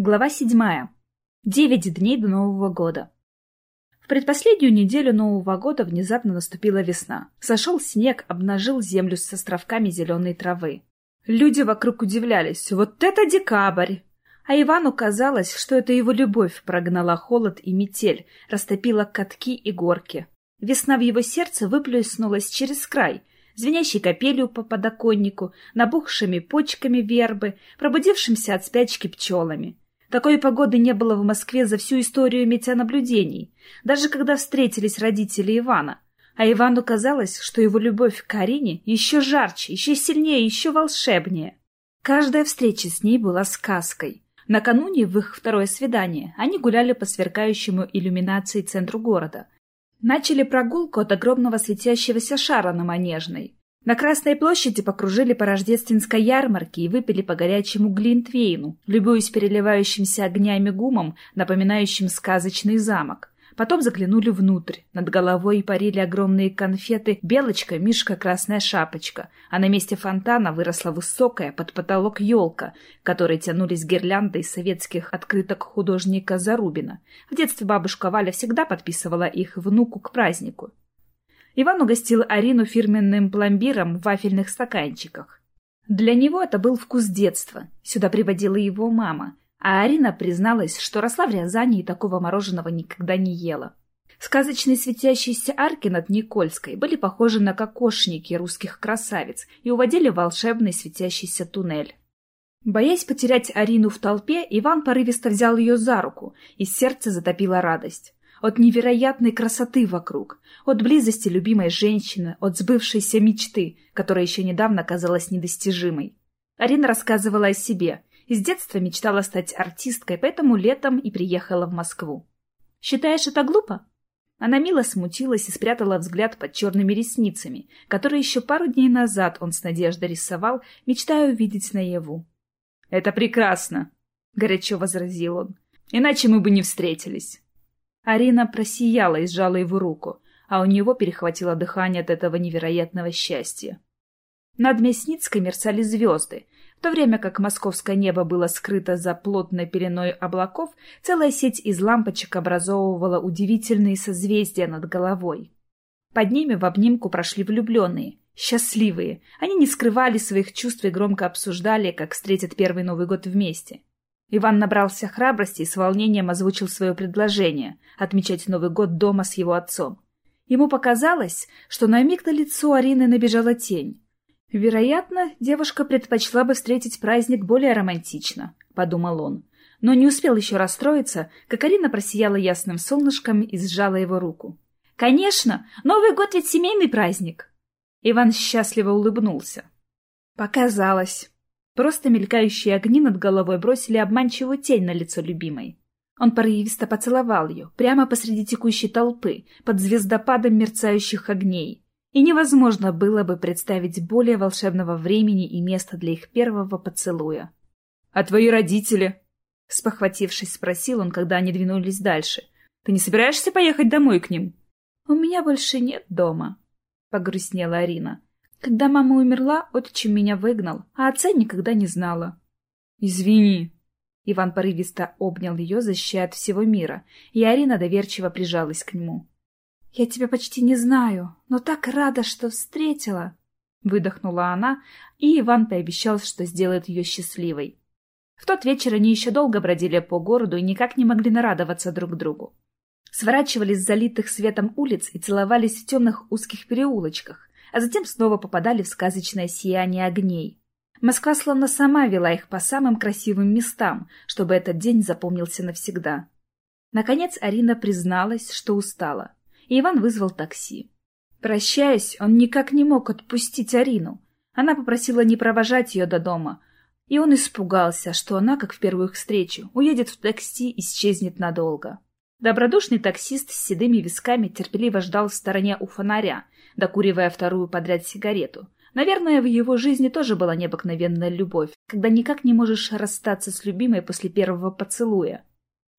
Глава седьмая. Девять дней до Нового года. В предпоследнюю неделю Нового года внезапно наступила весна. Сошел снег, обнажил землю с островками зеленой травы. Люди вокруг удивлялись. Вот это декабрь! А Ивану казалось, что это его любовь прогнала холод и метель, растопила катки и горки. Весна в его сердце выплеснулась через край, звенящей капелью по подоконнику, набухшими почками вербы, пробудившимся от спячки пчелами. Такой погоды не было в Москве за всю историю метеонаблюдений, даже когда встретились родители Ивана. А Ивану казалось, что его любовь к Карине еще жарче, еще сильнее, еще волшебнее. Каждая встреча с ней была сказкой. Накануне в их второе свидание они гуляли по сверкающему иллюминации центру города. Начали прогулку от огромного светящегося шара на Манежной. На Красной площади покружили по рождественской ярмарке и выпили по горячему глинтвейну, любуясь переливающимся огнями гумом, напоминающим сказочный замок. Потом заглянули внутрь. Над головой парили огромные конфеты «Белочка», «Мишка», «Красная шапочка», а на месте фонтана выросла высокая под потолок елка, которой тянулись гирлянды из советских открыток художника Зарубина. В детстве бабушка Валя всегда подписывала их внуку к празднику. Иван угостил Арину фирменным пломбиром в вафельных стаканчиках. Для него это был вкус детства. Сюда приводила его мама. А Арина призналась, что росла в Рязани и такого мороженого никогда не ела. Сказочные светящиеся арки над Никольской были похожи на кокошники русских красавиц и уводили в волшебный светящийся туннель. Боясь потерять Арину в толпе, Иван порывисто взял ее за руку, и сердце затопило радость от невероятной красоты вокруг, от близости любимой женщины, от сбывшейся мечты, которая еще недавно казалась недостижимой. Арина рассказывала о себе. С детства мечтала стать артисткой, поэтому летом и приехала в Москву. «Считаешь это глупо?» Она мило смутилась и спрятала взгляд под черными ресницами, которые еще пару дней назад он с надеждой рисовал, мечтая увидеть наяву. «Это прекрасно!» — горячо возразил он. «Иначе мы бы не встретились». Арина просияла и сжала его руку, а у него перехватило дыхание от этого невероятного счастья. Над Мясницкой мерцали звезды. В то время как московское небо было скрыто за плотной пеленой облаков, целая сеть из лампочек образовывала удивительные созвездия над головой. Под ними в обнимку прошли влюбленные, счастливые. Они не скрывали своих чувств и громко обсуждали, как встретят первый Новый год вместе. Иван набрался храбрости и с волнением озвучил свое предложение — отмечать Новый год дома с его отцом. Ему показалось, что на миг на лицо Арины набежала тень. «Вероятно, девушка предпочла бы встретить праздник более романтично», — подумал он. Но не успел еще расстроиться, как Арина просияла ясным солнышком и сжала его руку. «Конечно! Новый год ведь семейный праздник!» Иван счастливо улыбнулся. «Показалось!» Просто мелькающие огни над головой бросили обманчивую тень на лицо любимой. Он порывисто поцеловал ее, прямо посреди текущей толпы, под звездопадом мерцающих огней. И невозможно было бы представить более волшебного времени и места для их первого поцелуя. — А твои родители? — спохватившись, спросил он, когда они двинулись дальше. — Ты не собираешься поехать домой к ним? — У меня больше нет дома, — погрустнела Арина. Когда мама умерла, отчим меня выгнал, а отца никогда не знала. «Извини». Иван порывисто обнял ее, защищая от всего мира, и Арина доверчиво прижалась к нему. «Я тебя почти не знаю, но так рада, что встретила!» Выдохнула она, и Иван пообещал, что сделает ее счастливой. В тот вечер они еще долго бродили по городу и никак не могли нарадоваться друг другу. Сворачивались с залитых светом улиц и целовались в темных узких переулочках, а затем снова попадали в сказочное сияние огней. Москва словно сама вела их по самым красивым местам, чтобы этот день запомнился навсегда. Наконец Арина призналась, что устала, и Иван вызвал такси. Прощаясь, он никак не мог отпустить Арину. Она попросила не провожать ее до дома, и он испугался, что она, как в первую их встречу, уедет в такси и исчезнет надолго. Добродушный таксист с седыми висками терпеливо ждал в стороне у фонаря, докуривая вторую подряд сигарету. Наверное, в его жизни тоже была необыкновенная любовь, когда никак не можешь расстаться с любимой после первого поцелуя.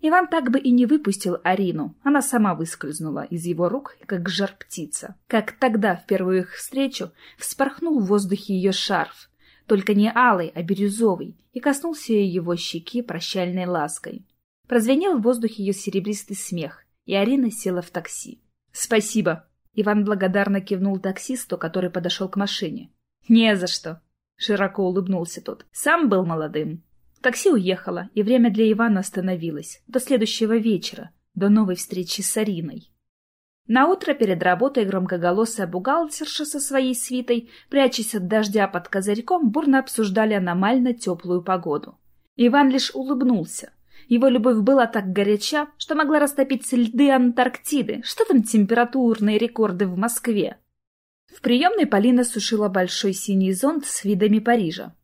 Иван так бы и не выпустил Арину, она сама выскользнула из его рук, как жар-птица. Как тогда, в первую их встречу, вспорхнул в воздухе ее шарф. только не алый, а бирюзовый, и коснулся его щеки прощальной лаской. Прозвенел в воздухе ее серебристый смех, и Арина села в такси. «Спасибо!» Иван благодарно кивнул таксисту, который подошел к машине. «Не за что!» — широко улыбнулся тот. «Сам был молодым». Такси уехало, и время для Ивана остановилось. До следующего вечера, до новой встречи с Ариной. На утро перед работой громкоголосая бухгалтерша со своей свитой, прячась от дождя под козырьком, бурно обсуждали аномально теплую погоду. Иван лишь улыбнулся. Его любовь была так горяча, что могла растопить льды Антарктиды. Что там температурные рекорды в Москве? В приемной Полина сушила большой синий зонт с видами Парижа.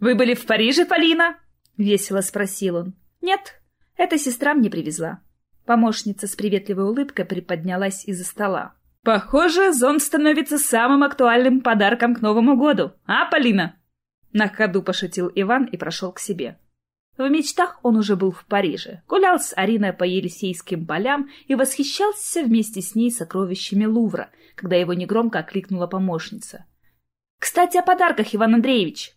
«Вы были в Париже, Полина?» — весело спросил он. «Нет, эта сестра мне привезла». Помощница с приветливой улыбкой приподнялась из-за стола. «Похоже, зонт становится самым актуальным подарком к Новому году, а, Полина?» На ходу пошутил Иван и прошел к себе. В мечтах он уже был в Париже, гулял с Ариной по Елисейским полям и восхищался вместе с ней сокровищами Лувра, когда его негромко окликнула помощница. «Кстати, о подарках, Иван Андреевич!»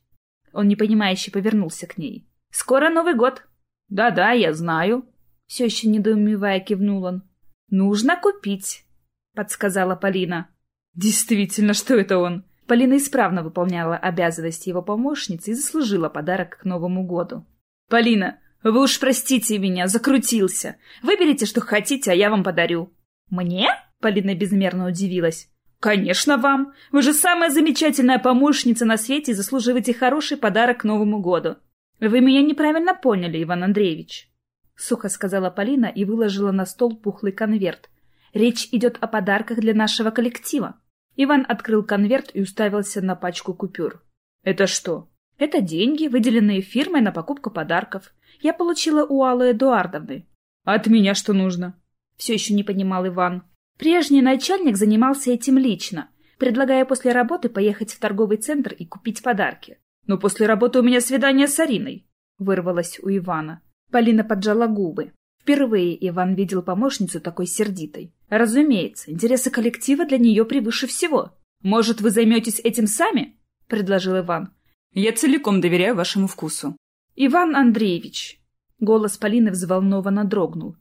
Он непонимающе повернулся к ней. «Скоро Новый год!» «Да-да, я знаю!» Все еще недоумевая кивнул он. «Нужно купить!» — подсказала Полина. «Действительно, что это он?» Полина исправно выполняла обязанности его помощницы и заслужила подарок к Новому году. «Полина, вы уж простите меня, закрутился. Выберите, что хотите, а я вам подарю». «Мне?» — Полина безмерно удивилась. «Конечно вам! Вы же самая замечательная помощница на свете и заслуживаете хороший подарок к Новому году. Вы меня неправильно поняли, Иван Андреевич», — сухо сказала Полина и выложила на стол пухлый конверт. «Речь идет о подарках для нашего коллектива». Иван открыл конверт и уставился на пачку купюр. «Это что, это деньги, выделенные фирмой на покупку подарков. Я получила у Аллы Эдуардовны. А от меня что нужно? Все еще не понимал Иван. Прежний начальник занимался этим лично, предлагая после работы поехать в торговый центр и купить подарки. Но после работы у меня свидание с Ариной. Вырвалось у Ивана. Полина поджала губы. Впервые Иван видел помощницу такой сердитой. Разумеется, интересы коллектива для нее превыше всего. «Может, вы займетесь этим сами?» — предложил Иван. Я целиком доверяю вашему вкусу. Иван Андреевич. Голос Полины взволнованно дрогнул.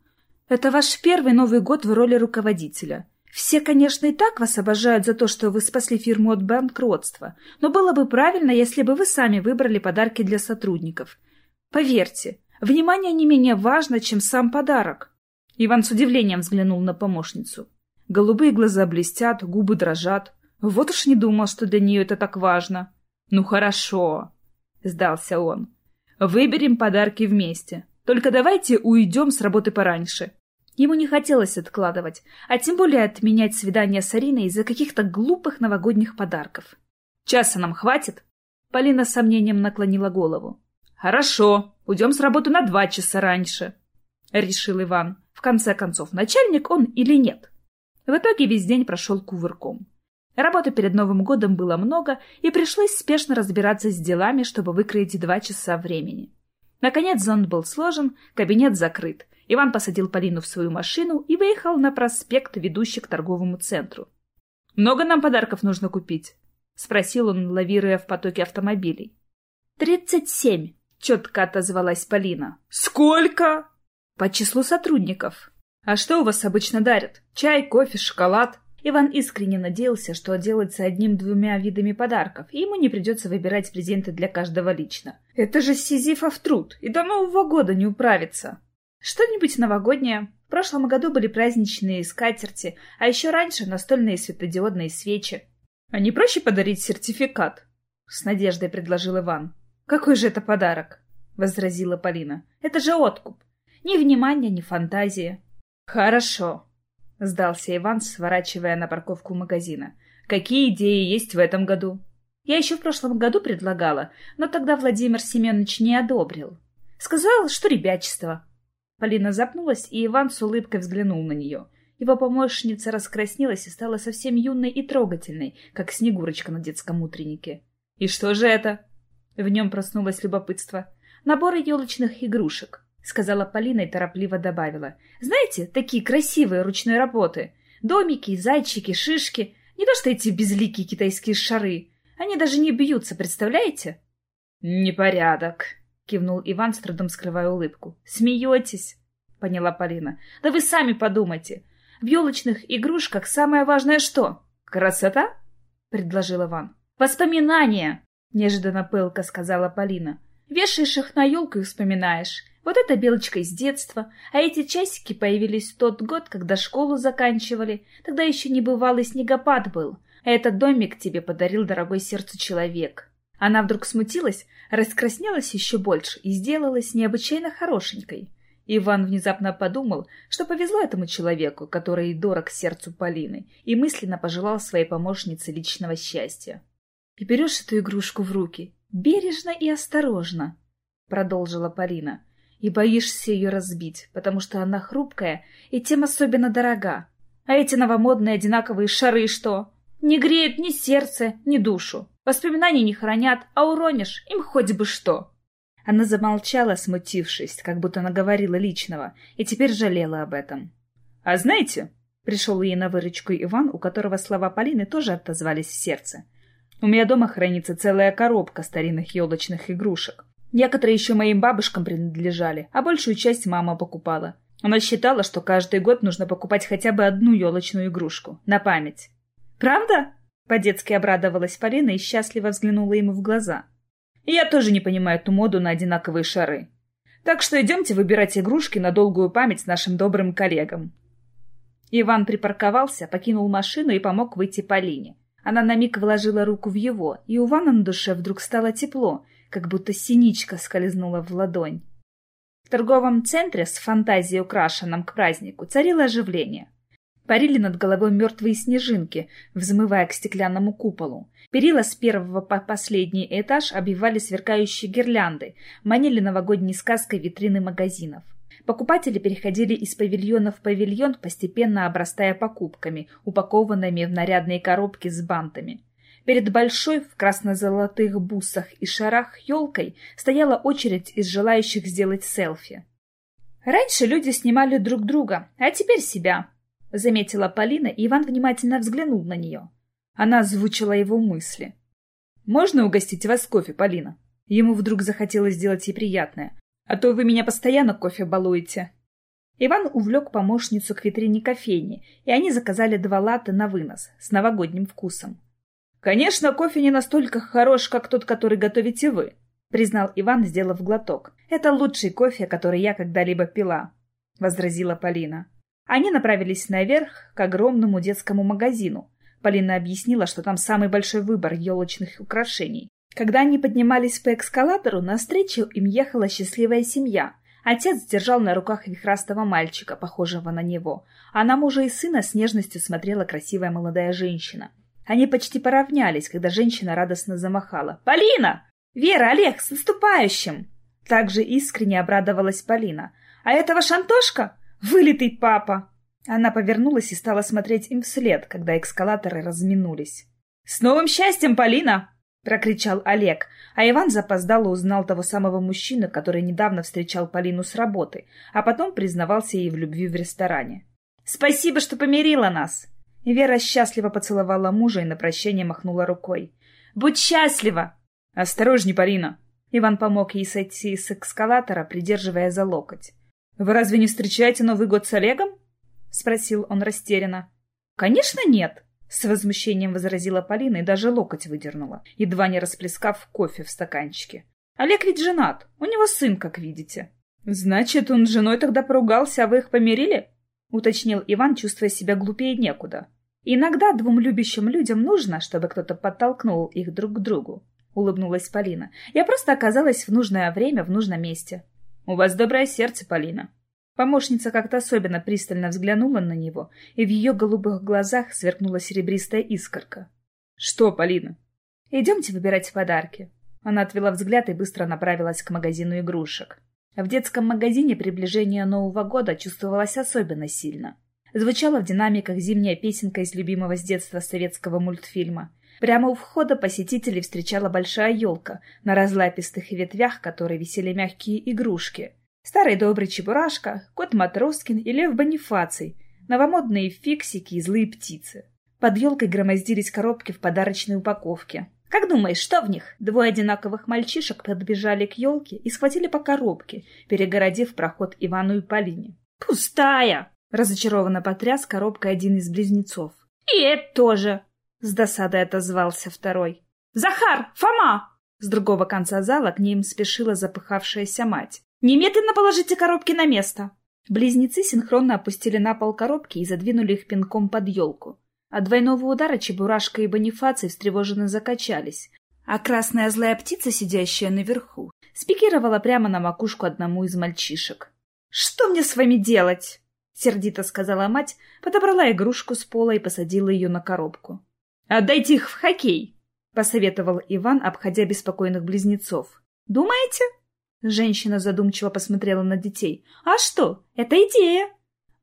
Это ваш первый Новый год в роли руководителя. Все, конечно, и так вас обожают за то, что вы спасли фирму от банкротства, но было бы правильно, если бы вы сами выбрали подарки для сотрудников. Поверьте, внимание не менее важно, чем сам подарок. Иван с удивлением взглянул на помощницу. Голубые глаза блестят, губы дрожат. Вот уж не думал, что для нее это так важно. «Ну хорошо», — сдался он. «Выберем подарки вместе. Только давайте уйдем с работы пораньше». Ему не хотелось откладывать, а тем более отменять свидание с Ариной из-за каких-то глупых новогодних подарков. «Часа нам хватит?» Полина с сомнением наклонила голову. «Хорошо, уйдем с работы на два часа раньше», — решил Иван. В конце концов, начальник он или нет? В итоге весь день прошел кувырком. Работы перед Новым годом было много, и пришлось спешно разбираться с делами, чтобы выкроить два часа времени. Наконец зонт был сложен, кабинет закрыт. Иван посадил Полину в свою машину и выехал на проспект, ведущий к торговому центру. «Много нам подарков нужно купить?» — спросил он, лавируя в потоке автомобилей. «Тридцать семь», — четко отозвалась Полина. «Сколько?» «По числу сотрудников». «А что у вас обычно дарят? Чай, кофе, шоколад?» Иван искренне надеялся, что отделается одним-двумя видами подарков, и ему не придется выбирать презенты для каждого лично. Это же сизифов труд, и до Нового года не управится. Что-нибудь новогоднее. В прошлом году были праздничные скатерти, а еще раньше настольные светодиодные свечи. А не проще подарить сертификат? С надеждой предложил Иван. Какой же это подарок? Возразила Полина. Это же откуп. Ни внимания, ни фантазии. Хорошо, — сдался Иван, сворачивая на парковку магазина. «Какие идеи есть в этом году?» «Я еще в прошлом году предлагала, но тогда Владимир Семенович не одобрил. Сказал, что ребячество». Полина запнулась, и Иван с улыбкой взглянул на нее. Его помощница раскраснелась и стала совсем юной и трогательной, как Снегурочка на детском утреннике. «И что же это?» В нем проснулось любопытство. «Набор елочных игрушек. — сказала Полина и торопливо добавила. «Знаете, такие красивые ручной работы. Домики, зайчики, шишки. Не то что эти безликие китайские шары. Они даже не бьются, представляете?» «Непорядок», — кивнул Иван, с трудом скрывая улыбку. «Смеетесь?» — поняла Полина. «Да вы сами подумайте. В елочных игрушках самое важное что? Красота?» — предложил Иван. «Воспоминания!» — неожиданно пылко сказала Полина. «Вешаешь их на елку и вспоминаешь. Вот эта белочка из детства, а эти часики появились в тот год, когда школу заканчивали. Тогда еще не бывалый снегопад был, а этот домик тебе подарил дорогой сердцу человек. Она вдруг смутилась, раскраснелась еще больше и сделалась необычайно хорошенькой. Иван внезапно подумал, что повезло этому человеку, который дорог сердцу Полины, и мысленно пожелал своей помощнице личного счастья. «И берешь эту игрушку в руки, бережно и осторожно», — продолжила Полина, — «и боишься ее разбить, потому что она хрупкая и тем особенно дорога. А эти новомодные одинаковые шары что? Не греют ни сердце, ни душу. Воспоминаний не хранят, а уронишь, им хоть бы что. Она замолчала, смутившись, как будто наговорила личного, и теперь жалела об этом. «А знаете...» — пришел ей на выручку Иван, у которого слова Полины тоже отозвались в сердце. «У меня дома хранится целая коробка старинных елочных игрушек. Некоторые еще моим бабушкам принадлежали, а большую часть мама покупала. Она считала, что каждый год нужно покупать хотя бы одну елочную игрушку, на память. «Правда?» — по-детски обрадовалась Полина и счастливо взглянула ему в глаза. «Я тоже не понимаю эту моду на одинаковые шары. Так что идемте выбирать игрушки на долгую память нашим добрым коллегам». Иван припарковался, покинул машину и помог выйти Полине. Она на миг вложила руку в его, и у Ивана на душе вдруг стало тепло, как будто синичка скользнула в ладонь. В торговом центре с фантазией украшенным к празднику царило оживление. Парили над головой мертвые снежинки, взмывая к стеклянному куполу. Перила с первого по последний этаж обивали сверкающие гирлянды, манили новогодней сказкой витрины магазинов. Покупатели переходили из павильона в павильон, постепенно обрастая покупками, упакованными в нарядные коробки с бантами. Перед большой в красно-золотых бусах и шарах елкой стояла очередь из желающих сделать селфи. Раньше люди снимали друг друга, а теперь себя, — заметила Полина, и Иван внимательно взглянул на нее. Она озвучила его мысли. «Можно угостить вас кофе, Полина?» Ему вдруг захотелось сделать ей приятное. «А то вы меня постоянно кофе балуете». Иван увлек помощницу к витрине кофейни, и они заказали два латте на вынос с новогодним вкусом. «Конечно, кофе не настолько хорош, как тот, который готовите вы», — признал Иван, сделав глоток. «Это лучший кофе, который я когда-либо пила», — возразила Полина. Они направились наверх к огромному детскому магазину. Полина объяснила, что там самый большой выбор елочных украшений. Когда они поднимались по эскалатору, навстречу им ехала счастливая семья. Отец держал на руках вихрастого мальчика, похожего на него, а на мужа и сына с нежностью смотрела красивая молодая женщина. Они почти поравнялись, когда женщина радостно замахала. «Полина! Вера, Олег, с наступающим!» Также искренне обрадовалась Полина. «А это ваш? Вылитый папа!» Она повернулась и стала смотреть им вслед, когда эскалаторы разминулись. «С новым счастьем, Полина!» — прокричал Олег, а Иван запоздало узнал того самого мужчину, который недавно встречал Полину с работы, а потом признавался ей в любви в ресторане. «Спасибо, что помирила нас!» Вера счастливо поцеловала мужа и на прощание махнула рукой. «Будь счастлива!» «Осторожней, Полина!» Иван помог ей сойти с эскалатора, придерживая за локоть. «Вы разве не встречаете Новый год с Олегом?» — спросил он растерянно. «Конечно нет!» — с возмущением возразила Полина и даже локоть выдернула, едва не расплескав кофе в стаканчике. «Олег ведь женат, у него сын, как видите». «Значит, он с женой тогда поругался, а вы их помирили?» — уточнил Иван, чувствуя себя глупее некуда. «Иногда двум любящим людям нужно, чтобы кто-то подтолкнул их друг к другу», — улыбнулась Полина. «Я просто оказалась в нужное время в нужном месте. «У вас доброе сердце, Полина». Помощница как-то особенно пристально взглянула на него, и в ее голубых глазах сверкнула серебристая искорка. «Что, Полина?» «Идемте выбирать подарки». Она отвела взгляд и быстро направилась к магазину игрушек. В детском магазине приближение Нового года чувствовалось особенно сильно. Звучала в динамиках зимняя песенка из любимого с детства советского мультфильма. Прямо у входа посетителей встречала большая елка, на разлапистых ветвях которой висели мягкие игрушки. Старый добрый Чебурашка, кот Матроскин и лев Бонифаций, новомодные фиксики и злые птицы. Под елкой громоздились коробки в подарочной упаковке. Как думаешь, что в них? Двое одинаковых мальчишек подбежали к елке и схватили по коробке, перегородив проход Ивану и Полине. «Пустая!» — разочарованно потряс коробкой один из близнецов. «И это тоже!» — с досадой отозвался второй. «Захар! Фома!» С другого конца зала к ним спешила запыхавшаяся мать. «Немедленно положите коробки на место!» Близнецы синхронно опустили на пол коробки и задвинули их пинком под елку. От двойного удара Чебурашка и Бонифаций встревоженно закачались, а красная злая птица, сидящая наверху, спикировала прямо на макушку одному из мальчишек. «Что мне с вами делать?» — сердито сказала мать, подобрала игрушку с пола и посадила ее на коробку. «Отдайте их в хоккей!» — посоветовал Иван, обходя беспокойных близнецов. «Думаете?» Женщина задумчиво посмотрела на детей. «А что? Это идея!»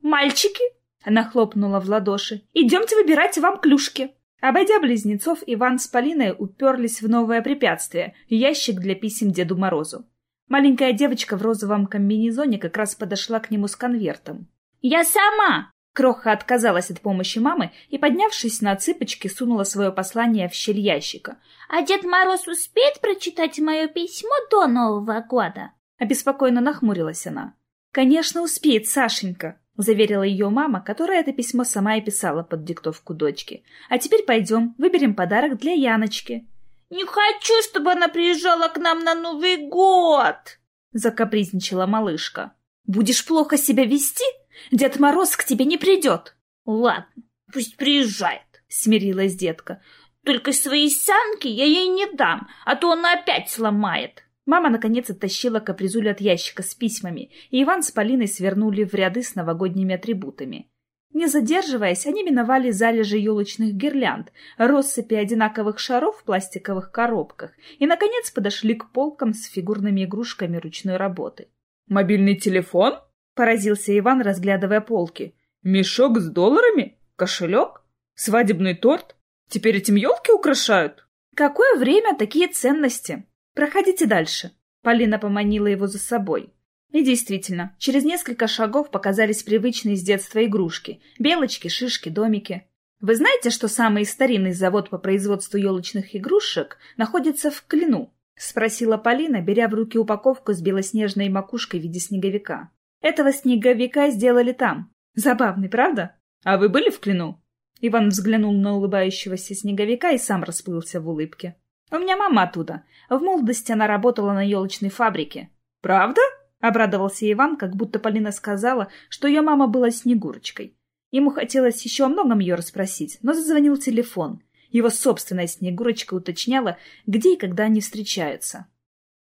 «Мальчики!» Она хлопнула в ладоши. «Идемте выбирать вам клюшки!» Обойдя близнецов, Иван с Полиной уперлись в новое препятствие — ящик для писем Деду Морозу. Маленькая девочка в розовом комбинезоне как раз подошла к нему с конвертом. «Я сама!» Кроха отказалась от помощи мамы и, поднявшись на цыпочки, сунула свое послание в щель ящика. «А Дед Мороз успеет прочитать мое письмо до Нового года?» Обеспокоенно нахмурилась она. «Конечно успеет, Сашенька!» — заверила ее мама, которая это письмо сама и писала под диктовку дочки. «А теперь пойдем, выберем подарок для Яночки». «Не хочу, чтобы она приезжала к нам на Новый год!» — закапризничала малышка. «Будешь плохо себя вести? Дед Мороз к тебе не придет!» «Ладно, пусть приезжает», — смирилась детка. «Только свои санки я ей не дам, а то она опять сломает». Мама, наконец, оттащила капризулю от ящика с письмами, и Иван с Полиной свернули в ряды с новогодними атрибутами. Не задерживаясь, они миновали залежи елочных гирлянд, россыпи одинаковых шаров в пластиковых коробках и, наконец, подошли к полкам с фигурными игрушками ручной работы. «Мобильный телефон?» — поразился Иван, разглядывая полки. «Мешок с долларами? Кошелек? Свадебный торт? Теперь этим елки украшают?» «Какое время такие ценности? Проходите дальше». Полина поманила его за собой. И действительно, через несколько шагов показались привычные с детства игрушки. Белочки, шишки, домики. Вы знаете, что самый старинный завод по производству елочных игрушек находится в Клину? — спросила Полина, беря в руки упаковку с белоснежной макушкой в виде снеговика. «Этого снеговика сделали там. Забавный, правда? А вы были в Клину?» Иван взглянул на улыбающегося снеговика и сам расплылся в улыбке. «У меня мама оттуда. В молодости она работала на елочной фабрике». «Правда?» — обрадовался Иван, как будто Полина сказала, что ее мама была Снегурочкой. Ему хотелось еще о многом ее расспросить, но зазвонил телефон. Его собственная Снегурочка уточняла, где и когда они встречаются.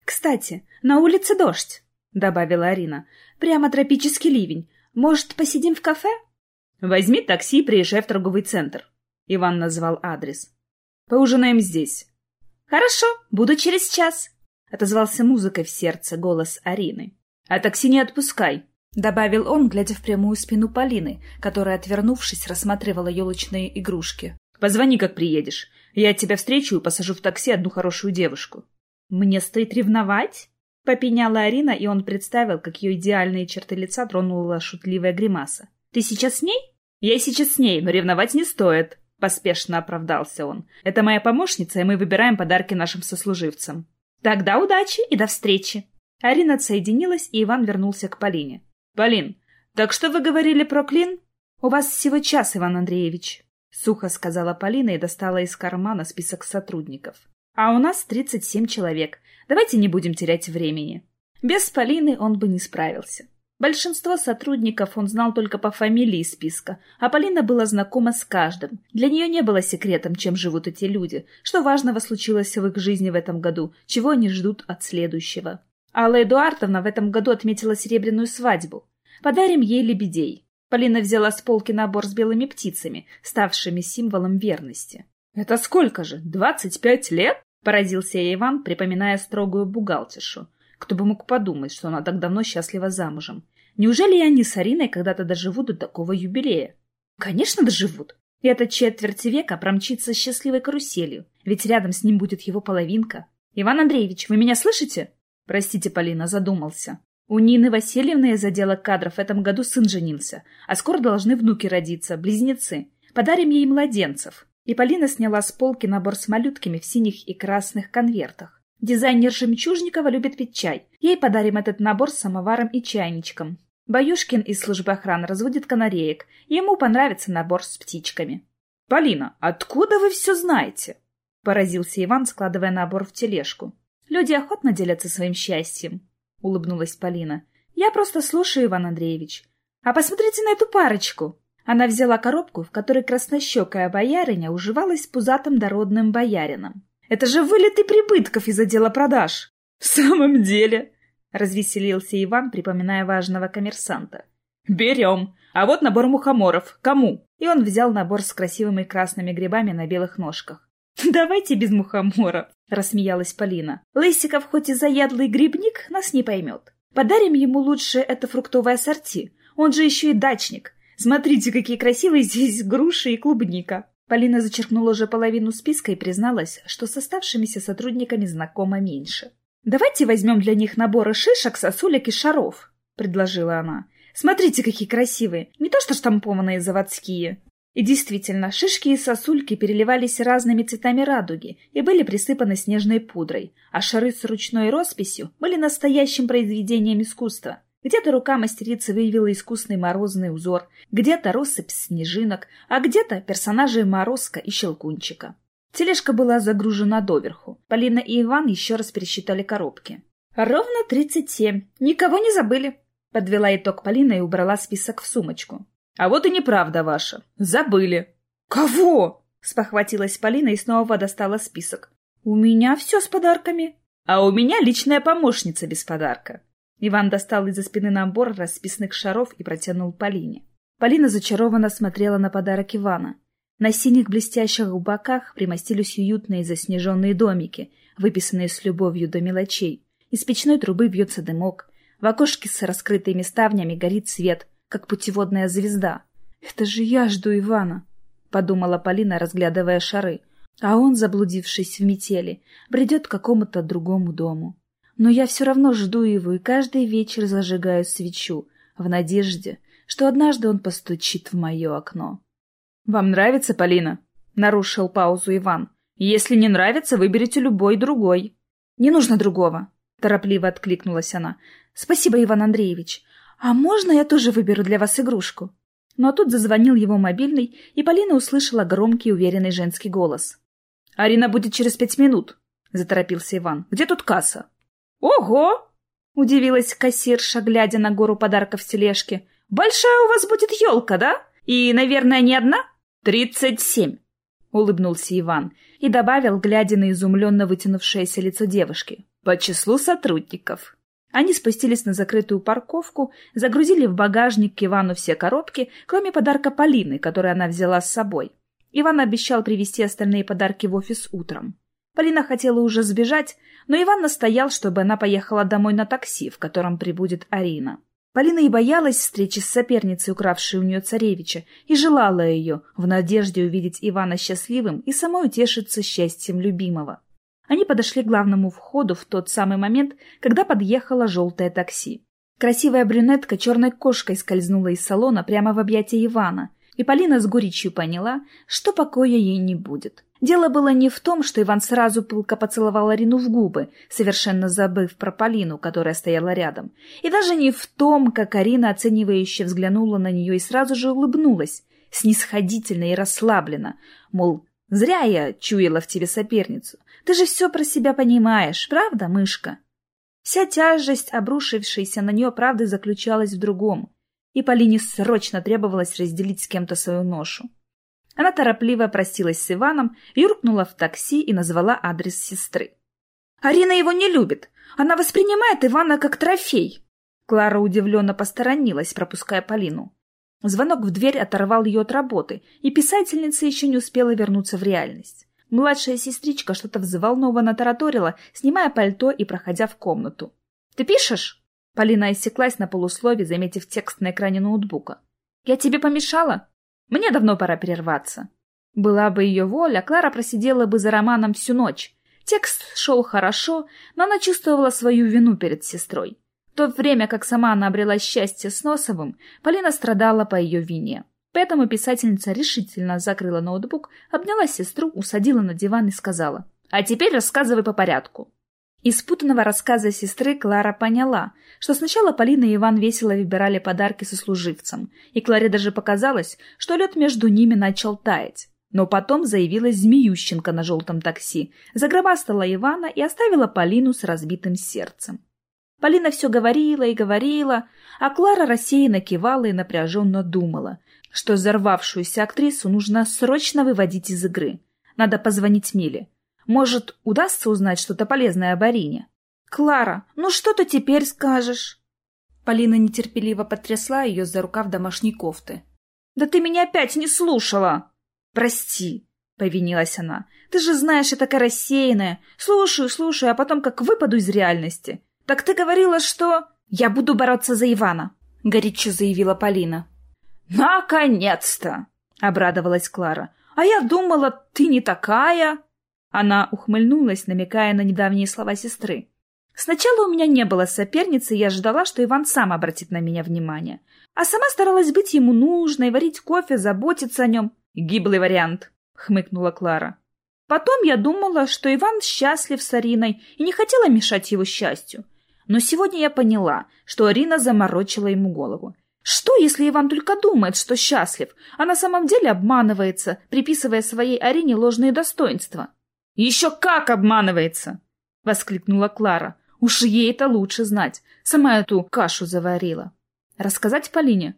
«Кстати, на улице дождь», — добавила Арина. «Прямо тропический ливень. Может, посидим в кафе?» «Возьми такси и приезжай в торговый центр», — Иван назвал адрес. «Поужинаем здесь». «Хорошо, буду через час», — отозвался музыкой в сердце голос Арины. «А такси не отпускай», — добавил он, глядя в прямую спину Полины, которая, отвернувшись, рассматривала елочные игрушки. Позвони, как приедешь. Я тебя встречу и посажу в такси одну хорошую девушку. Мне стоит ревновать? Попеняла Арина, и он представил, как ее идеальные черты лица тронула шутливая гримаса. Ты сейчас с ней? Я сейчас с ней, но ревновать не стоит. Поспешно оправдался он. Это моя помощница, и мы выбираем подарки нашим сослуживцам. Тогда удачи и до встречи. Арина отсоединилась, и Иван вернулся к Полине. Полин, так что вы говорили про клин? У вас всего час, Иван Андреевич. — сухо сказала Полина и достала из кармана список сотрудников. «А у нас 37 человек. Давайте не будем терять времени». Без Полины он бы не справился. Большинство сотрудников он знал только по фамилии списка, а Полина была знакома с каждым. Для нее не было секретом, чем живут эти люди, что важного случилось в их жизни в этом году, чего они ждут от следующего. Алла Эдуардовна в этом году отметила серебряную свадьбу. Подарим ей лебедей. Полина взяла с полки набор с белыми птицами, ставшими символом верности. «Это сколько же? Двадцать пять лет?» — поразился Иван, припоминая строгую бухгалтершу. Кто бы мог подумать, что она так давно счастлива замужем. Неужели и они с Ариной когда-то доживут до такого юбилея? Конечно, доживут. И эта четверть века промчится счастливой каруселью, ведь рядом с ним будет его половинка. Иван Андреевич, вы меня слышите? Простите, Полина, задумался. У Нины Васильевны из отдела кадров в этом году сын женился, а скоро должны внуки родиться, близнецы. Подарим ей младенцев. И Полина сняла с полки набор с малютками в синих и красных конвертах. Дизайнер Жемчужникова любит пить чай. Ей подарим этот набор с самоваром и чайничком. Баюшкин из службы охраны разводит канареек. Ему понравится набор с птичками. — Полина, откуда вы все знаете? — поразился Иван, складывая набор в тележку. — Люди охотно делятся своим счастьем, — улыбнулась Полина. — Я просто слушаю, Иван Андреевич. А посмотрите на эту парочку. Она взяла коробку, в которой краснощекая боярыня уживалась с пузатым дородным боярином. Это же вылеты прибытков из отдела продаж. В самом деле, развеселился Иван, припоминая важного коммерсанта. Берем. А вот набор мухоморов. Кому? И он взял набор с красивыми красными грибами на белых ножках. «Давайте без мухомора», — рассмеялась Полина. «Лысиков хоть и заядлый грибник, нас не поймет. Подарим ему лучше это фруктовое ассорти. Он же еще и дачник. Смотрите, какие красивые здесь груши и клубника. Полина зачеркнула уже половину списка и призналась, что с оставшимися сотрудниками знакома меньше. «Давайте возьмем для них наборы шишек, сосулек и шаров», — предложила она. «Смотрите, какие красивые! Не то что штампованные заводские!» И действительно, шишки и сосульки переливались разными цветами радуги и были присыпаны снежной пудрой, а шары с ручной росписью были настоящим произведением искусства. Где-то рука мастерицы выявила искусный морозный узор, где-то россыпь снежинок, а где-то персонажи Морозка и Щелкунчика. Тележка была загружена доверху. Полина и Иван еще раз пересчитали коробки. «Ровно тридцать семь. Никого не забыли», — подвела итог Полина и убрала список в сумочку. «А вот и неправда ваша. Забыли». «Кого?» — спохватилась Полина и снова достала список. «У меня все с подарками». «А у меня личная помощница без подарка. Иван достал из-за спины набор расписных шаров и протянул Полине. Полина зачарованно смотрела на подарок Ивана. На синих блестящих боках примостились уютные заснеженные домики, выписанные с любовью до мелочей. Из печной трубы бьется дымок. В окошке с раскрытыми ставнями горит свет, как путеводная звезда. «Это же я жду Ивана», — подумала Полина, разглядывая шары. А он, заблудившись в метели, бредет к какому-то другому дому. Но я все равно жду его и каждый вечер зажигаю свечу, в надежде, что однажды он постучит в мое окно. — Вам нравится, Полина? — нарушил паузу Иван. — Если не нравится, выберите любой другой. — Не нужно другого, — торопливо откликнулась она. — Спасибо, Иван Андреевич. А можно я тоже выберу для вас игрушку? Но тут зазвонил его мобильный, и Полина услышала громкий уверенный женский голос. — Арина будет через пять минут, — заторопился Иван. — Где тут касса? «Ого!» — удивилась кассирша, глядя на гору подарков в тележке. «Большая у вас будет елка, да? И, наверное, не одна?» «Тридцать семь!» — улыбнулся Иван и добавил, глядя на изумленно вытянувшееся лицо девушки. «По числу сотрудников». Они спустились на закрытую парковку, загрузили в багажник к Ивану все коробки, кроме подарка Полины, который она взяла с собой. Иван обещал привезти остальные подарки в офис утром. Полина хотела уже сбежать, но Иван настоял, чтобы она поехала домой на такси, в котором прибудет Арина. Полина и боялась встречи с соперницей, укравшей у нее царевича, и желала ее, в надежде увидеть Ивана счастливым и самой утешиться счастьем любимого. Они подошли к главному входу в тот самый момент, когда подъехало желтое такси. Красивая брюнетка черной кошкой скользнула из салона прямо в объятия Ивана, и Полина с горечью поняла, что покоя ей не будет. Дело было не в том, что Иван сразу пылко поцеловал Арину в губы, совершенно забыв про Полину, которая стояла рядом, и даже не в том, как Арина оценивающе взглянула на нее и сразу же улыбнулась, снисходительно и расслабленно, мол, зря я чуяла в тебе соперницу, ты же все про себя понимаешь, правда, мышка? Вся тяжесть, обрушившаяся на нее правды, заключалась в другом, и Полине срочно требовалось разделить с кем-то свою ношу. Она торопливо простилась с Иваном, юркнула в такси и назвала адрес сестры. «Арина его не любит. Она воспринимает Ивана как трофей». Клара удивленно посторонилась, пропуская Полину. Звонок в дверь оторвал ее от работы, и писательница еще не успела вернуться в реальность. Младшая сестричка что-то взволнованно тараторила, снимая пальто и проходя в комнату. «Ты пишешь?» Полина осеклась на полуслове, заметив текст на экране ноутбука. «Я тебе помешала?» Мне давно пора прерваться. Была бы ее воля, Клара просидела бы за романом всю ночь. Текст шел хорошо, но она чувствовала свою вину перед сестрой. В то время как сама она обрела счастье с Носовым, Полина страдала по ее вине. Поэтому писательница решительно закрыла ноутбук, обняла сестру, усадила на диван и сказала «А теперь рассказывай по порядку». Из путанного рассказа сестры Клара поняла, что сначала Полина и Иван весело выбирали подарки сослуживцам, и Кларе даже показалось, что лед между ними начал таять. Но потом заявилась Змеющенко на желтом такси, загробастала Ивана и оставила Полину с разбитым сердцем. Полина все говорила и говорила, а Клара рассеянно кивала и напряженно думала, что взорвавшуюся актрису нужно срочно выводить из игры. Надо позвонить Миле. Может, удастся узнать что-то полезное об Арине? «Клара, ну что ты теперь скажешь?» Полина нетерпеливо потрясла ее за рукав домашней кофты. «Да ты меня опять не слушала!» «Прости», — повинилась она. «Ты же знаешь, я такая рассеянная. Слушаю, слушаю, а потом как выпаду из реальности. Так ты говорила, что...» «Я буду бороться за Ивана», — горячо заявила Полина. «Наконец-то!» — обрадовалась Клара. «А я думала, ты не такая!» Она ухмыльнулась, намекая на недавние слова сестры. «Сначала у меня не было соперницы, я ждала, что Иван сам обратит на меня внимание. А сама старалась быть ему нужной, варить кофе, заботиться о нем. Гиблый вариант!» — хмыкнула Клара. Потом я думала, что Иван счастлив с Ариной и не хотела мешать его счастью. Но сегодня я поняла, что Арина заморочила ему голову. Что, если Иван только думает, что счастлив, а на самом деле обманывается, приписывая своей Арине ложные достоинства? «Еще как обманывается!» — воскликнула Клара. «Уж ей это лучше знать. Сама эту кашу заварила. Рассказать Полине?»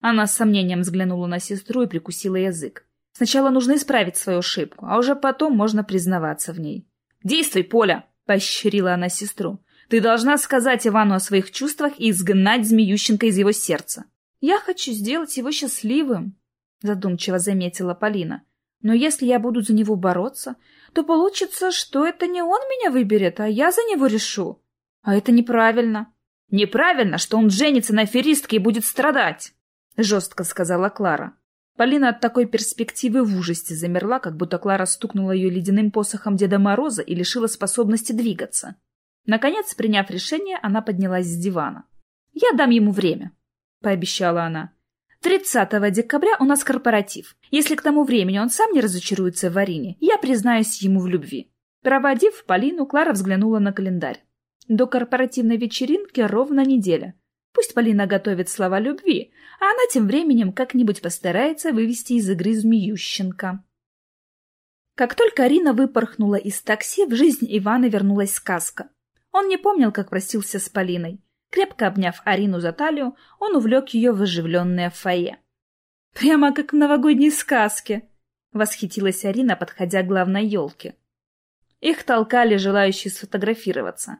Она с сомнением взглянула на сестру и прикусила язык. Сначала нужно исправить свою ошибку, а уже потом можно признаваться в ней. «Действуй, Поля!» — поощрила она сестру. Ты должна сказать Ивану о своих чувствах и изгнать Змеющенко из его сердца. Я хочу сделать его счастливым, задумчиво заметила Полина. Но если я буду за него бороться, то получится, что это не он меня выберет, а я за него решу. А это неправильно. Неправильно, что он женится на аферистке и будет страдать, жестко сказала Клара. Полина от такой перспективы в ужасе замерла, как будто Клара стукнула ее ледяным посохом Деда Мороза и лишила способности двигаться. Наконец, приняв решение, она поднялась с дивана. «Я дам ему время», — пообещала она. «30 декабря у нас корпоратив. Если к тому времени он сам не разочаруется в Арине, я признаюсь ему в любви». Проводив Полину, Клара взглянула на календарь. До корпоративной вечеринки ровно неделя. Пусть Полина готовит слова любви, а она тем временем как-нибудь постарается вывести из игры Змеющенко. Как только Арина выпорхнула из такси, в жизнь Ивана вернулась сказка. Он не помнил, как простился с Полиной. Крепко обняв Арину за талию, он увлек ее в оживленное фойе. «Прямо как в новогодней сказке!» — восхитилась Арина, подходя к главной елке. Их толкали желающие сфотографироваться.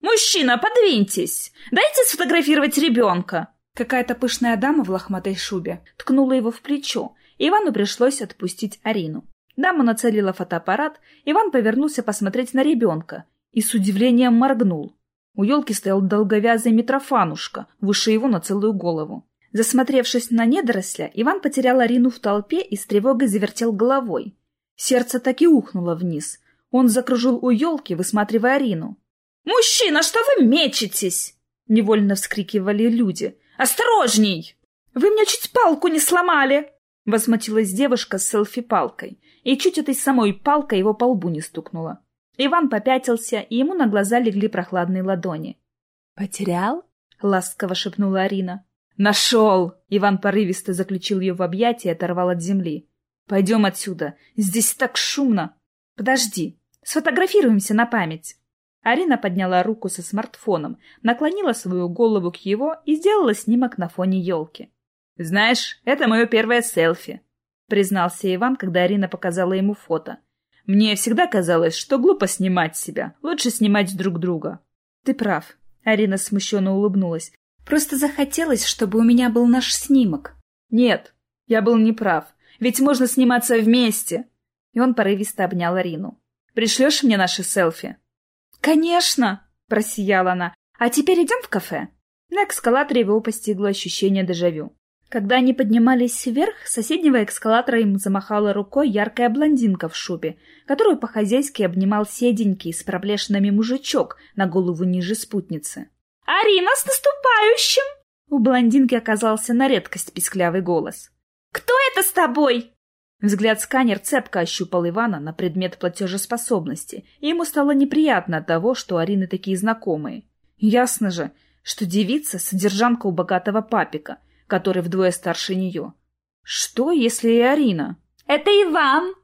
«Мужчина, подвиньтесь! Дайте сфотографировать ребенка!» Какая-то пышная дама в лохматой шубе ткнула его в плечо, и Ивану пришлось отпустить Арину. Дама нацелила фотоаппарат, Иван повернулся посмотреть на ребенка и с удивлением моргнул. У елки стоял долговязый Митрофанушка, выше его на целую голову. Засмотревшись на недоросля, Иван потерял Арину в толпе и с тревогой завертел головой. Сердце так и ухнуло вниз. Он закружил у елки, высматривая Арину. «Мужчина, что вы мечетесь?» — невольно вскрикивали люди. «Осторожней! Вы мне чуть палку не сломали!» Возмутилась девушка с селфи-палкой, и чуть этой самой палкой его по лбу не стукнула. Иван попятился, и ему на глаза легли прохладные ладони. «Потерял?» — ласково шепнула Арина. «Нашел!» — Иван порывисто заключил ее в объятия и оторвал от земли. «Пойдем отсюда. Здесь так шумно!» «Подожди. Сфотографируемся на память!» Арина подняла руку со смартфоном, наклонила свою голову к его и сделала снимок на фоне елки. «Знаешь, это мое первое селфи», — признался Иван, когда Арина показала ему фото. Мне всегда казалось, что глупо снимать себя. Лучше снимать друг друга. Ты прав. Арина смущенно улыбнулась. Просто захотелось, чтобы у меня был наш снимок. Нет, я был неправ. Ведь можно сниматься вместе. И он порывисто обнял Арину. Пришлешь мне наши селфи? Конечно, просияла она. А теперь идем в кафе. На эскалаторе его постигло ощущение дежавю. Когда они поднимались вверх, с соседнего эскалатора им замахала рукой яркая блондинка в шубе, которую по-хозяйски обнимал седенький с проблешинами мужичок на голову ниже спутницы. «Арина, с наступающим!» У блондинки оказался на редкость писклявый голос. «Кто это с тобой?» Взгляд-сканер цепко ощупал Ивана на предмет платежеспособности, и ему стало неприятно от того, что Арины такие знакомые. Ясно же, что девица — содержанка у богатого папика, который вдвое старше нее. Что, если и Арина? «Это Иван!»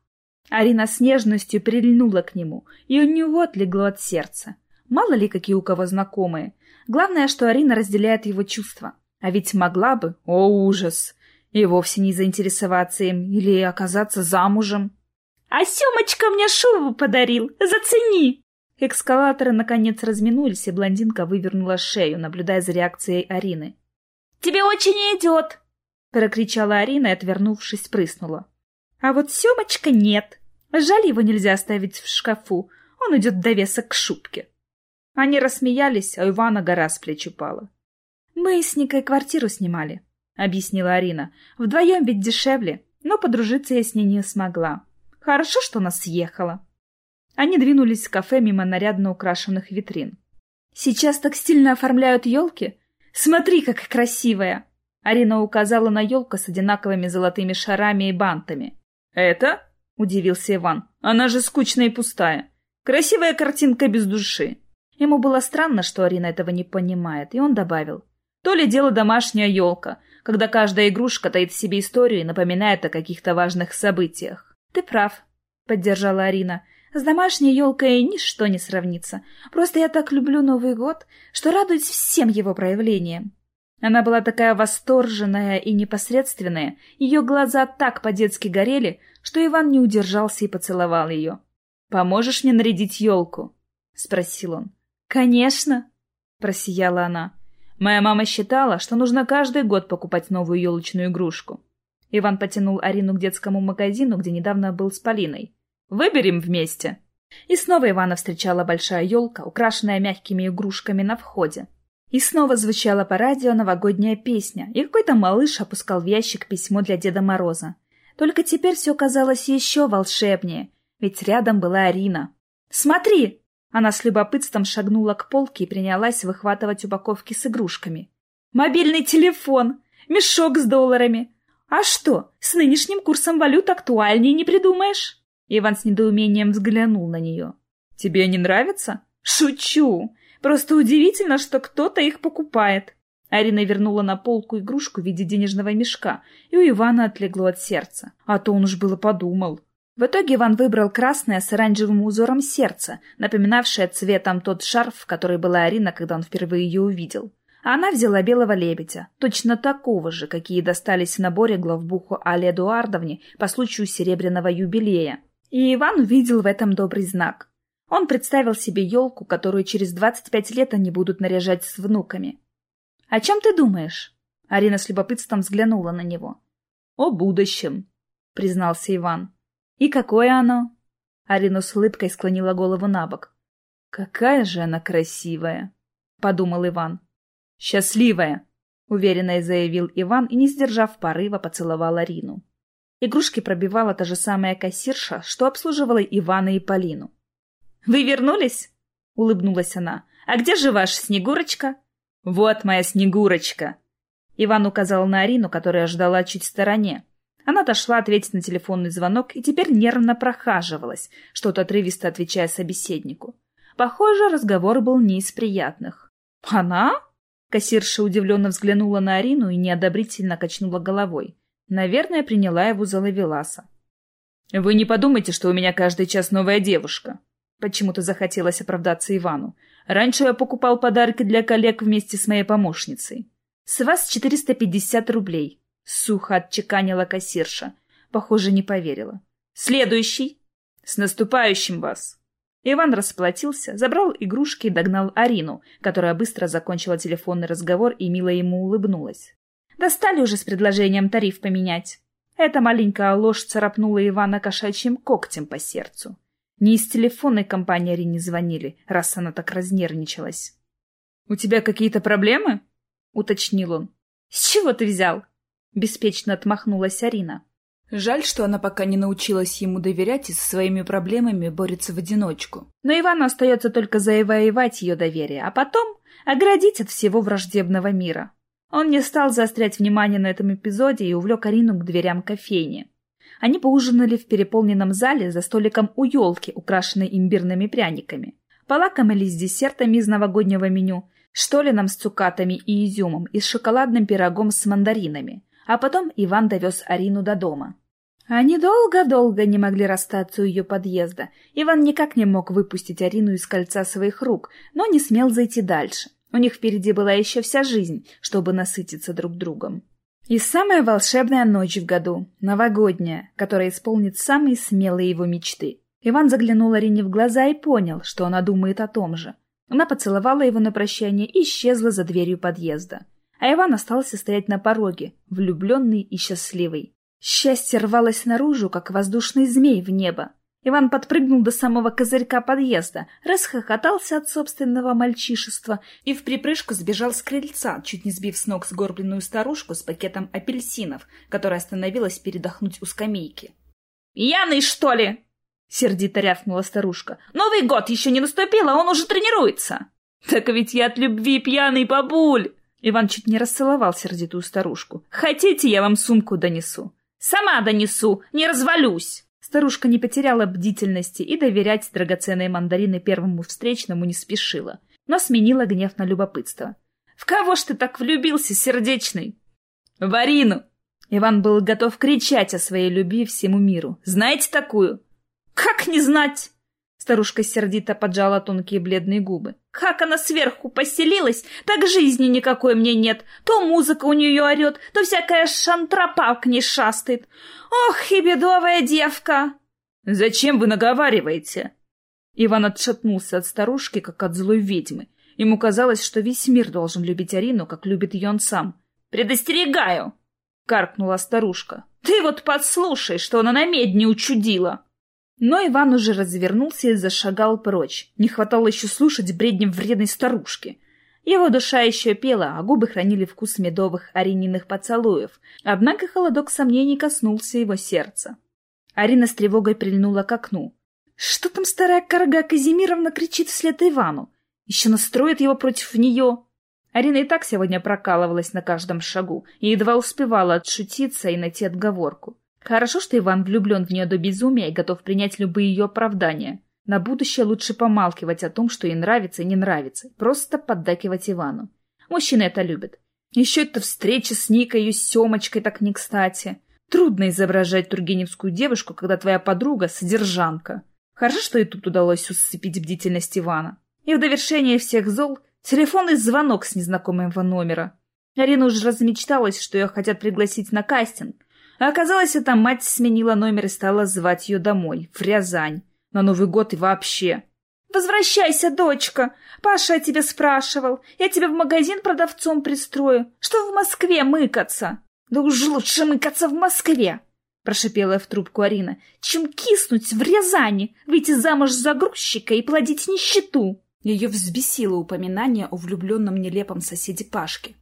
Арина с нежностью прильнула к нему, и у него отлегло от сердца. Мало ли, какие у кого знакомые. Главное, что Арина разделяет его чувства. А ведь могла бы, о ужас, и вовсе не заинтересоваться им или оказаться замужем. «А Семочка мне шубу подарил! Зацени!» Экскалаторы наконец разминулись, и блондинка вывернула шею, наблюдая за реакцией Арины. «Тебе очень идет!» — прокричала Арина и, отвернувшись, прыснула. «А вот Семочка нет. Жаль, его нельзя оставить в шкафу. Он идет довесок к шубке». Они рассмеялись, а Ивана гора с плеч упала. «Мы с Никой квартиру снимали», — объяснила Арина. «Вдвоем ведь дешевле, но подружиться я с ней не смогла. Хорошо, что она съехала». Они двинулись в кафе мимо нарядно украшенных витрин. «Сейчас так стильно оформляют елки. Смотри, как красивая!» Арина указала на елку с одинаковыми золотыми шарами и бантами. «Это?» — удивился Иван. «Она же скучная и пустая. Красивая картинка без души». Ему было странно, что Арина этого не понимает, и он добавил. То ли дело домашняя елка, когда каждая игрушка таит в себе историю и напоминает о каких-то важных событиях. «Ты прав», — поддержала Арина. «С домашней елкой ничто не сравнится. Просто я так люблю Новый год, что радуюсь всем его проявлениям». Она была такая восторженная и непосредственная, ее глаза так по-детски горели, что Иван не удержался и поцеловал ее. «Поможешь мне нарядить елку?» — спросил он. «Конечно!» — просияла она. «Моя мама считала, что нужно каждый год покупать новую елочную игрушку». Иван потянул Арину к детскому магазину, где недавно был с Полиной. «Выберем вместе!» И снова Ивана встречала большая елка, украшенная мягкими игрушками на входе. И снова звучала по радио новогодняя песня, и какой-то малыш опускал в ящик письмо для Деда Мороза. Только теперь все казалось еще волшебнее, ведь рядом была Арина. «Смотри!» Она с любопытством шагнула к полке и принялась выхватывать упаковки с игрушками. «Мобильный телефон! Мешок с долларами! А что, с нынешним курсом валют актуальнее не придумаешь?» Иван с недоумением взглянул на нее. «Тебе не нравится?» «Шучу! Просто удивительно, что кто-то их покупает!» Арина вернула на полку игрушку в виде денежного мешка, и у Ивана отлегло от сердца. А то он уж было подумал. В итоге Иван выбрал красное с оранжевым узором сердце, напоминавшее цветом тот шарф, который была Арина, когда он впервые ее увидел. А она взяла белого лебедя, точно такого же, какие достались в наборе главбуху Али Эдуардовне по случаю серебряного юбилея. И Иван увидел в этом добрый знак. Он представил себе елку, которую через 25 лет они будут наряжать с внуками. «О чем ты думаешь?» Арина с любопытством взглянула на него. «О будущем», — признался Иван. «И какое оно?» Арина с улыбкой склонила голову на бок. «Какая же она красивая!» — подумал Иван. «Счастливая!» — уверенно заявил Иван и, не сдержав порыва, поцеловал Арину. Игрушки пробивала та же самая кассирша, что обслуживала Ивана и Полину. «Вы вернулись?» — улыбнулась она. «А где же ваша Снегурочка?» «Вот моя Снегурочка!» Иван указал на Арину, которая ждала чуть в стороне. Она дошла ответить на телефонный звонок и теперь нервно прохаживалась, что-то отрывисто отвечая собеседнику. Похоже, разговор был не из приятных. «Она?» Кассирша удивленно взглянула на Арину и неодобрительно качнула головой. Наверное, приняла его за лавеласа. «Вы не подумайте, что у меня каждый час новая девушка». Почему-то захотелось оправдаться Ивану. «Раньше я покупал подарки для коллег вместе с моей помощницей. С вас 450 рублей. Сухо отчеканила кассирша. Похоже, не поверила. «Следующий!» «С наступающим вас!» Иван расплатился, забрал игрушки и догнал Арину, которая быстро закончила телефонный разговор и мило ему улыбнулась. «Достали уже с предложением тариф поменять!» Эта маленькая ложь царапнула Ивана кошачьим когтем по сердцу. Не из телефонной компании Арине звонили, раз она так разнервничалась. «У тебя какие-то проблемы?» — уточнил он. «С чего ты взял?» Беспечно отмахнулась Арина. Жаль, что она пока не научилась ему доверять и со своими проблемами борется в одиночку. Но Ивану остается только завоевать ее доверие, а потом оградить от всего враждебного мира. Он не стал заострять внимание на этом эпизоде и увлек Арину к дверям кофейни. Они поужинали в переполненном зале за столиком у елки, украшенной имбирными пряниками. Полакомились десертами из новогоднего меню, штолином с цукатами и изюмом и с шоколадным пирогом с мандаринами. А потом Иван довез Арину до дома. Они долго-долго не могли расстаться у ее подъезда. Иван никак не мог выпустить Арину из кольца своих рук, но не смел зайти дальше. У них впереди была еще вся жизнь, чтобы насытиться друг другом. И самая волшебная ночь в году, новогодняя, которая исполнит самые смелые его мечты. Иван заглянул Арине в глаза и понял, что она думает о том же. Она поцеловала его на прощание и исчезла за дверью подъезда. А Иван остался стоять на пороге, влюбленный и счастливый. Счастье рвалось наружу, как воздушный змей в небо. Иван подпрыгнул до самого козырька подъезда, расхохотался от собственного мальчишества и в припрыжку сбежал с крыльца, чуть не сбив с ног сгорбленную старушку с пакетом апельсинов, которая остановилась передохнуть у скамейки. «Пьяный, что ли?» — сердито рявкнула старушка. «Новый год еще не наступил, а он уже тренируется!» «Так ведь я от любви пьяный бабуль!» Иван чуть не расцеловал сердитую старушку. «Хотите, я вам сумку донесу?» «Сама донесу, не развалюсь!» Старушка не потеряла бдительности и доверять драгоценные мандарины первому встречному не спешила, но сменила гнев на любопытство. «В кого ж ты так влюбился, сердечный?» «В Арину!» Иван был готов кричать о своей любви всему миру. «Знаете такую?» «Как не знать?» Старушка сердито поджала тонкие бледные губы. «Как она сверху поселилась, так жизни никакой мне нет. То музыка у нее орет, то всякая шантропа к ней шастает. Ох, и бедовая девка!» «Зачем вы наговариваете?» Иван отшатнулся от старушки, как от злой ведьмы. Ему казалось, что весь мир должен любить Арину, как любит ее он сам. «Предостерегаю!» — каркнула старушка. «Ты вот подслушай, что она на медне учудила!» Но Иван уже развернулся и зашагал прочь. Не хватало еще слушать бредни вредной старушки. Его душа еще пела, а губы хранили вкус медовых Арининых поцелуев. Однако холодок сомнений коснулся его сердца. Арина с тревогой прильнула к окну. Что там старая корга Казимировна кричит вслед Ивану? Еще настроит его против нее? Арина и так сегодня прокалывалась на каждом шагу и едва успевала отшутиться и найти отговорку. Хорошо, что Иван влюблен в нее до безумия и готов принять любые ее оправдания. На будущее лучше помалкивать о том, что ей нравится и не нравится, просто поддакивать Ивану. Мужчины это любят. Еще эта встреча с Никой и Семочкой так не кстати. Трудно изображать тургеневскую девушку, когда твоя подруга — содержанка. Хорошо, что и тут удалось усыпить бдительность Ивана. И в довершение всех зол — телефонный звонок с незнакомого номера. Арина уже размечталась, что ее хотят пригласить на кастинг, а оказалось, эта мать сменила номер и стала звать ее домой, в Рязань, на Новый год и вообще. «Возвращайся, дочка! Паша о тебе спрашивал. Я тебя в магазин продавцом пристрою. Что в Москве мыкаться?» «Да уж лучше мыкаться в Москве!» — прошипела в трубку Арина. «Чем киснуть в Рязани, выйти замуж за грузчика и плодить нищету!» Ее взбесило упоминание о влюбленном нелепом соседе Пашке.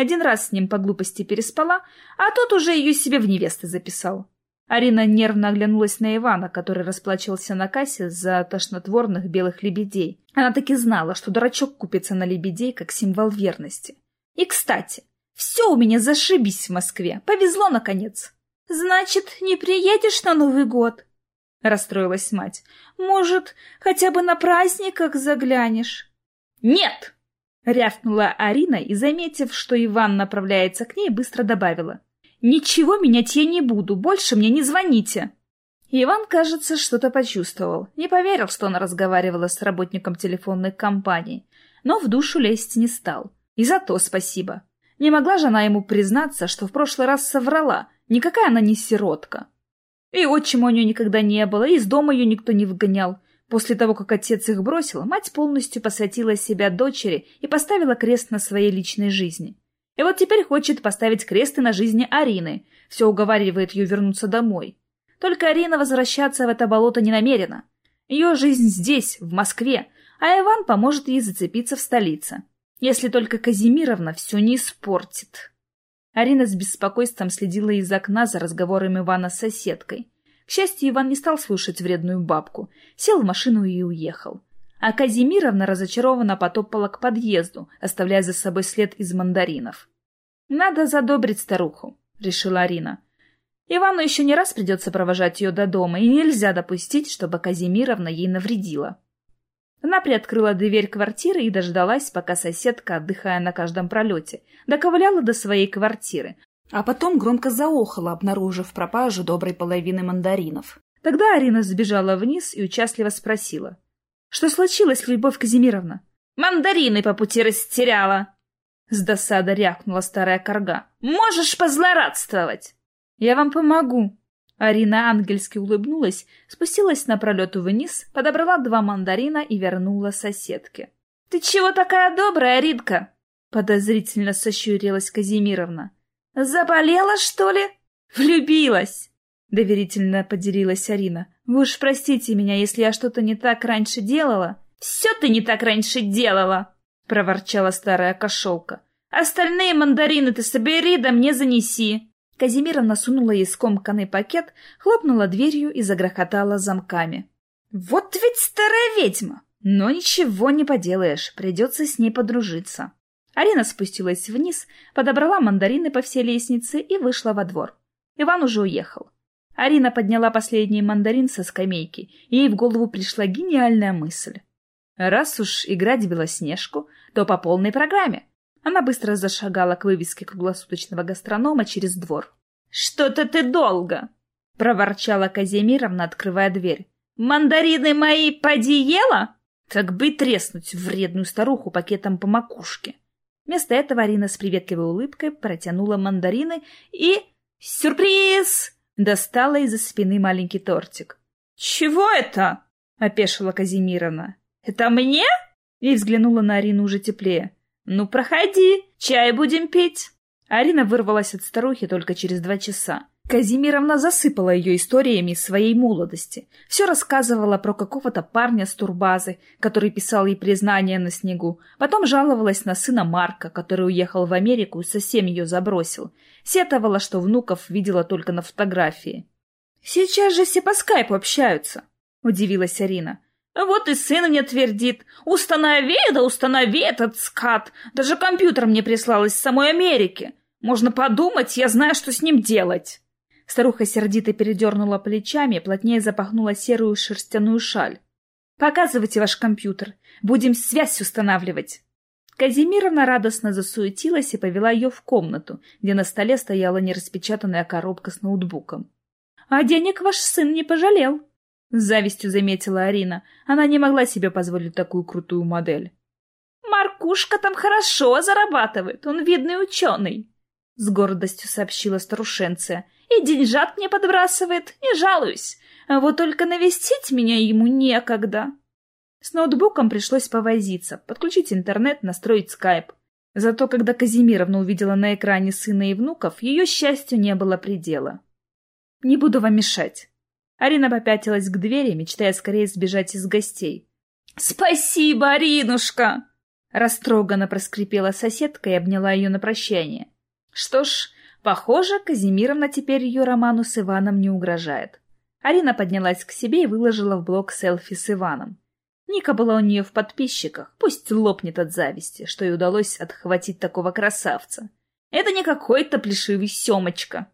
Один раз с ним по глупости переспала, а тот уже ее себе в невесты записал. Арина нервно оглянулась на Ивана, который расплачивался на кассе за тошнотворных белых лебедей. Она таки знала, что дурачок купится на лебедей как символ верности. И, кстати, все у меня зашибись в Москве. Повезло, наконец. Значит, не приедешь на Новый год? Расстроилась мать. Может, хотя бы на праздниках заглянешь? Нет! Рявкнула Арина и, заметив, что Иван направляется к ней, быстро добавила. «Ничего менять я не буду, больше мне не звоните!» Иван, кажется, что-то почувствовал. Не поверил, что она разговаривала с работником телефонной компании, но в душу лезть не стал. И за то спасибо. Не могла же она ему признаться, что в прошлый раз соврала. Никакая она не сиротка. И отчима у нее никогда не было, и из дома ее никто не выгонял. После того, как отец их бросил, мать полностью посвятила себя дочери и поставила крест на своей личной жизни. И вот теперь хочет поставить крест и на жизни Арины, все уговаривает ее вернуться домой. Только Арина возвращаться в это болото не намерена. Ее жизнь здесь, в Москве, а Иван поможет ей зацепиться в столице. Если только Казимировна все не испортит. Арина с беспокойством следила из окна за разговором Ивана с соседкой. К счастью, Иван не стал слушать вредную бабку, сел в машину и уехал. А Казимировна разочарованно потопала к подъезду, оставляя за собой след из мандаринов. Надо задобрить старуху, решила Арина. Ивану еще не раз придется провожать ее до дома, и нельзя допустить, чтобы Казимировна ей навредила. Она приоткрыла дверь квартиры и дождалась, пока соседка, отдыхая на каждом пролете, доковыляла до своей квартиры, а потом громко заохала, обнаружив пропажу доброй половины мандаринов. Тогда Арина сбежала вниз и участливо спросила. — Что случилось, Любовь Казимировна? — Мандарины по пути растеряла! С досада рякнула старая корга. — Можешь позлорадствовать! — Я вам помогу, Арина ангельски улыбнулась, спустилась на пролету вниз, подобрала два мандарина и вернула соседке. — Ты чего такая добрая, Ритка? — подозрительно сощурилась Казимировна. — Заболела, что ли? — Влюбилась! — доверительно поделилась Арина. — Вы уж простите меня, если я что-то не так раньше делала. — Все ты не так раньше делала! — проворчала старая кошелка. — Остальные мандарины ты собери да мне занеси. Казимировна сунула ей скомканный пакет, хлопнула дверью и загрохотала замками. «Вот ведь старая ведьма! Но ничего не поделаешь, придется с ней подружиться». Арина спустилась вниз, подобрала мандарины по всей лестнице и вышла во двор. Иван уже уехал. Арина подняла последний мандарин со скамейки, и ей в голову пришла гениальная мысль. Раз уж играть в Белоснежку, то по полной программе. Она быстро зашагала к вывеске круглосуточного гастронома через двор. «Что-то ты долго!» — проворчала Казимировна, открывая дверь. «Мандарины мои поди ела?» Так бы треснуть вредную старуху пакетом по макушке. Вместо этого Арина с приветливой улыбкой протянула мандарины и... Сюрприз! Достала из-за спины маленький тортик. «Чего это?» — опешила Казимировна. «Это мне?» И взглянула на Арину уже теплее. «Ну, проходи, чай будем пить». Арина вырвалась от старухи только через два часа. Казимировна засыпала ее историями своей молодости. Все рассказывала про какого-то парня с турбазы, который писал ей признание на снегу. Потом жаловалась на сына Марка, который уехал в Америку и совсем ее забросил. Сетовала, что внуков видела только на фотографии. «Сейчас же все по скайпу общаются», — удивилась Арина. Вот и сын мне твердит. Установи, да установи этот скат. Даже компьютер мне прислал из самой Америки. Можно подумать, я знаю, что с ним делать. Старуха сердито передернула плечами, плотнее запахнула серую шерстяную шаль. «Показывайте ваш компьютер. Будем связь устанавливать». Казимировна радостно засуетилась и повела ее в комнату, где на столе стояла нераспечатанная коробка с ноутбуком. «А денег ваш сын не пожалел», — с завистью заметила Арина. Она не могла себе позволить такую крутую модель. «Маркушка там хорошо зарабатывает, он видный ученый», — с гордостью сообщила старушенция. «И деньжат мне подбрасывает, не жалуюсь. А вот только навестить меня ему некогда». С ноутбуком пришлось повозиться, подключить интернет, настроить скайп. Зато когда Казимировна увидела на экране сына и внуков, ее счастью не было предела. «Не буду вам мешать», Арина попятилась к двери, мечтая скорее сбежать из гостей. «Спасибо, Аринушка!» Растроганно проскрипела соседка и обняла ее на прощание. Что ж, похоже, Казимировна теперь ее роману с Иваном не угрожает. Арина поднялась к себе и выложила в блог селфи с Иваном. Ника была у нее в подписчиках, пусть лопнет от зависти, что ей удалось отхватить такого красавца. Это не какой-то плешивый Семочка.